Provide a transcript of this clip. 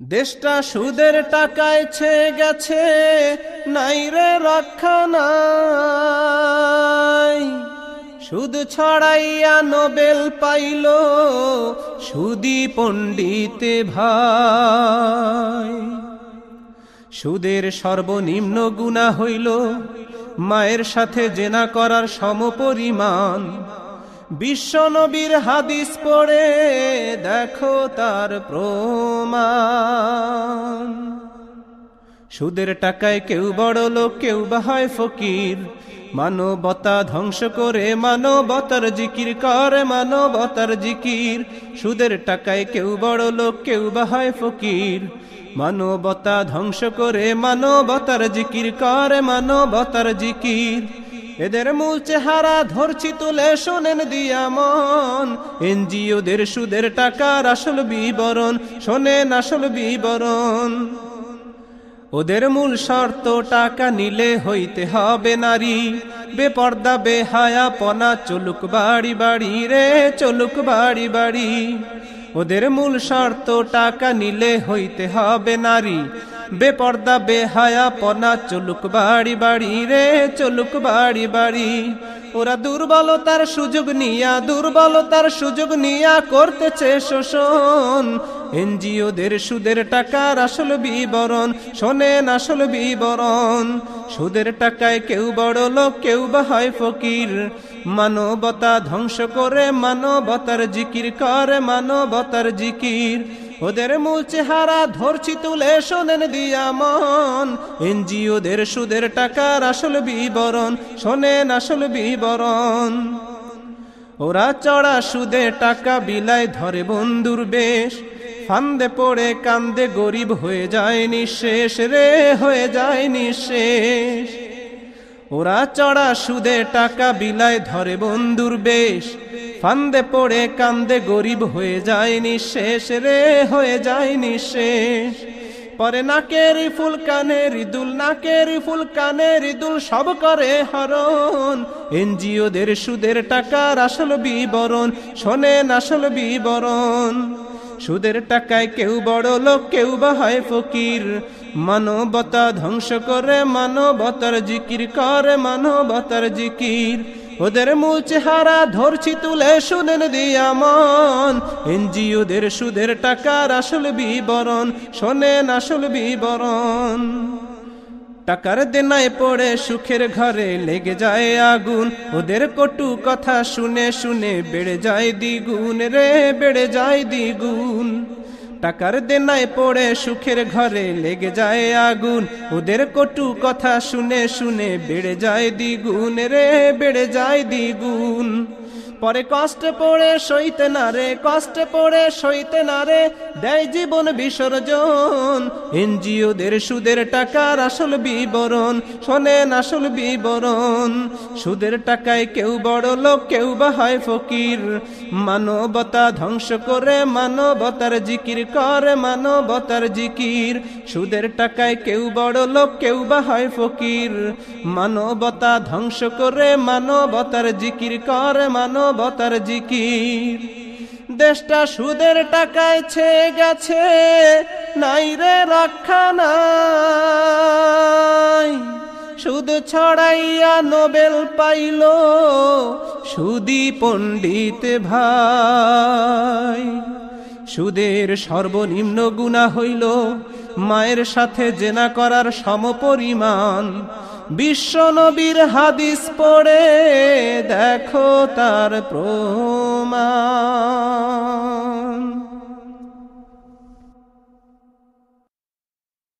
দেশটা সুদের টাকায় ছে গেছে নাই রে রক্ষা নাই। সুদ ছড়াইয়া নোবেল পাইল সুদি পণ্ডিতে ভাই। সুদের সর্বনিম্ন গুণা হইল মায়ের সাথে জেনা করার সমপরিমাণ। বিশ্বনবীর হাদিস পড়ে দেখো তার প্রমাণ। সুদের টাকায় কেউ বড় লোক, কেউ বা হয় ফকির। মানবতা ধ্বংস করে মানবতার জিকির করে, মানবতার জিকির। সুদের টাকায় কেউ বড় লোক, কেউ বা হয় ফকির। মানবতা ধ্বংস করে মানবতার জিকির করে, মানবতার জিকির। এদের মূল চেহারা ধরছি তুলে, শোনেন দিয়া মন এনজিওদের সুদের টাকার আসল বিবরণ, শোনেন আসল বিবরণ। ওদের মূল শর্ত, টাকা নিলে হইতে হবে নারী। বেপর্দা, বেহায়া, পনা, চলুক বাড়ি বাড়ি রে, চলুক বাড়ি বাড়ি। ওদের মূল শর্ত, টাকা নিলে হইতে হবে নারী। বেপর্দা, বেহায়া, পনা, চলুক বাড়ি বাড়ি রে, চলুক বাড়ি বাড়ি। ওরা দুর্বলতার সুযোগ নিয়া, দুর্বলতার সুযোগ নিয়া করতেছে শোষণ। এনজিওদের সুদের টাকার আসল বিবরণ, শোনেন আসল বিবরণ। সুদের টাকায় কেউ বড় লোক, কেউ বা হয় ফকির। মানবতা ধ্বংস করে মানবতার জিকির করে মানবতার জিকির। ওদের মূল চেহারা ধরছি তুলে, শোনেন দিয়া মন এনজিওদের সুদের টাকার আসল বিবরণ, শোনেন আসল বিবরণ। ওরা চড়া সুদে টাকা বিলায় ধরে বন্ধুর বেশ। ফান্দে পড়ে, কান্দে গরিব হয়ে যায় নিঃশেষ রে, হয়ে যায় নিঃশেষ। ওরা চড়া সুদে টাকা বিলায় ধরে বন্ধুর বেশ। ফান্দে পড়ে, কান্দে গরিব হয়ে যায় নিঃশেষ রে, হয়ে যায় নিঃশেষ পরে নাকের ফুল, কানের ইদুল নাকের ফুল, কানের ইদুল সব করে হরণ। এনজিওদের সুদের টাকার আসল বিবরণ, শোনেন আসল বিবরণ। সুদের টাকায় কেউ বড় লোক, কেউ বা হয় ফকির। মানবতা ধ্বংস করে মানবতার জিকির, করে মানবতার জিকির। ওদের মূল চেহারা ধরছি তুলে, শুনেন দিয়া মন এনজিওদের সুদের টাকার আসল বিবরণ, শোনেন আসল বিবরণ। টাকার দেনায় পড়ে সুখের ঘরে লেগে যায় আগুন। ওদের কটু কথা শুনে শুনে বেড়ে যায় দ্বিগুণ রে, বেড়ে যায় দ্বিগুণ। টাকার দেনায় পড়ে সুখের ঘরে লেগে যায় আগুন। ওদের কটু কথা শুনে শুনে বেড়ে যায় দ্বিগুণ রে, বেড়ে যায় দ্বিগুণ। পরে কষ্টে পড়ে সইতে না রে, কষ্টে পড়ে সইতে না রে। দেয় জীবন বিসর্জন, এনজিওদের সুদের টাকার আসল বিবরণ, শোনেন আসল বিবরণ। সুদের টাকায় কেউ বড় লোক, কেউ বা হয় ফকির। মানবতা ধ্বংস করে মানবতার জিকির করে, মানবতার জিকির। সুদের টাকায় কেউ বড় লোক, কেউ বা হয় ফকির। মানবতা ধ্বংস করে মানবতার জিকির করে মানবতার জিকির। দেশটা সুদের টাকায় ছে গেছে, নাই রে রক্ষা নাই। সুদ ছড়াইয়া নোবেল পাইল সুদি পণ্ডিত ভাই। সুদের সর্বনিম্ন গুণা হইল মায়ের সাথে জেনা করার সমপরিমাণ। বিশ্ব নবীর হাদিস পড়ে দেখো তার প্রমাণ।